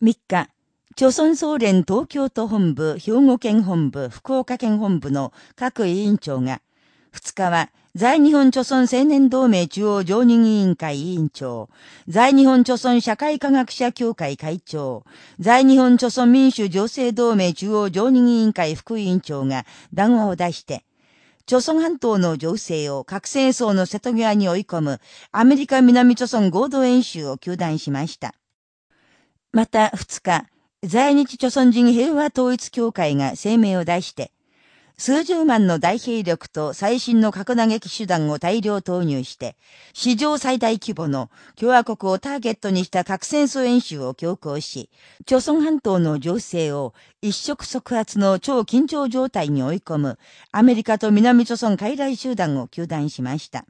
3日、朝鮮総連東京都本部、兵庫県本部、福岡県本部の各委員長が、2日は、在日本朝鮮青年同盟中央常任委員会委員長、在日本朝鮮社会科学者協会会長、在日本朝鮮民主情勢同盟中央常任委員会副委員長が談話を出して、朝鮮半島の情勢を核戦争の瀬戸際に追い込むアメリカ南朝鮮合同演習を求断しました。また2日、在日朝鮮人平和統一協会が声明を出して、数十万の大兵力と最新の核打撃手段を大量投入して、史上最大規模の共和国をターゲットにした核戦争演習を強行し、朝鮮半島の情勢を一触即発の超緊張状態に追い込むアメリカと南朝鮮傀儡集団を求断しました。